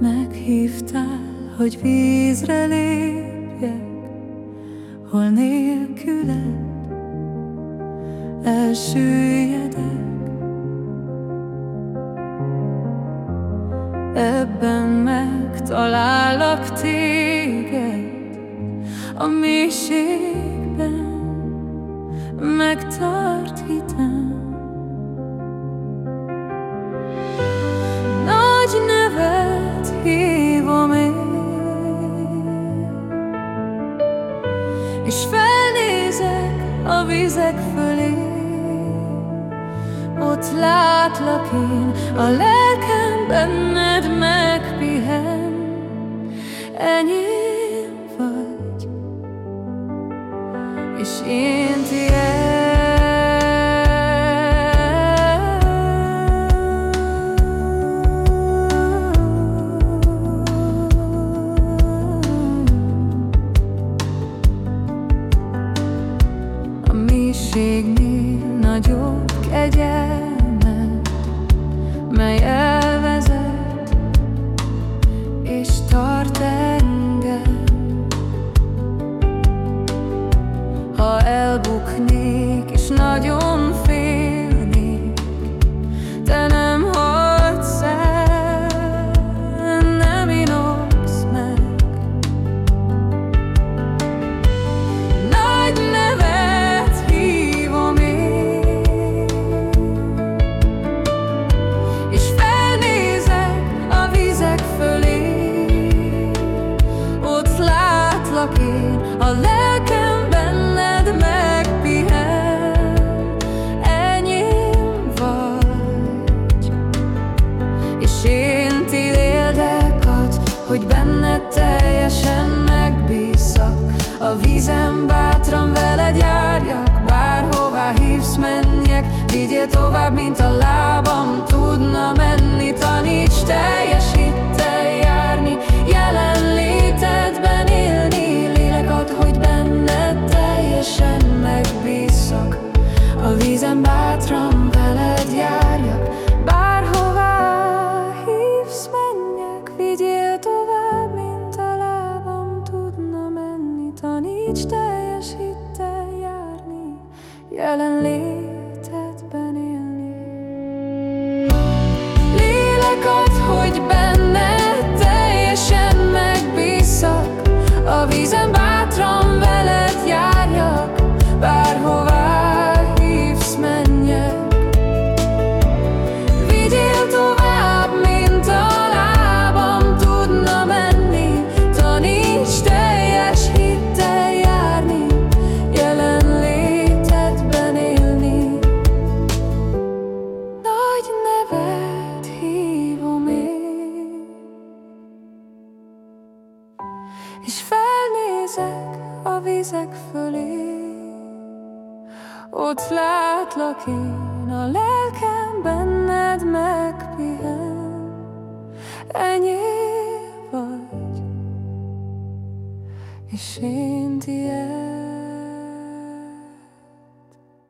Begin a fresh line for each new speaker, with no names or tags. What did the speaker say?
Meghívtál, hogy vízre lépjek, hol nélküled elsüllyedek. Ebben megtalállak téged, a mélységben a vizek fölé. Ott látlak én, a lelkem benned megpihen. Enyém vagy, és én mélységnél nagyobb kegyelme, mely elvezet és tart engem. Ha elbuknék és nagyon a lelkem benned megpihen, enyém vagy, és én tilélek hogy benned teljesen megbízzak, a vízem bátran veled járjak, bárhová hívsz menjek, vigyél tovább, mint a lábam Taníts teljes hittel járni Jelenlétedben élni. Lélek ad, hogy benned teljesen megbízzak A vízen És felnézek a vizek fölé. Ott látlak én, a lelkem benned megpihen. Ennyi vagy, és én tiéd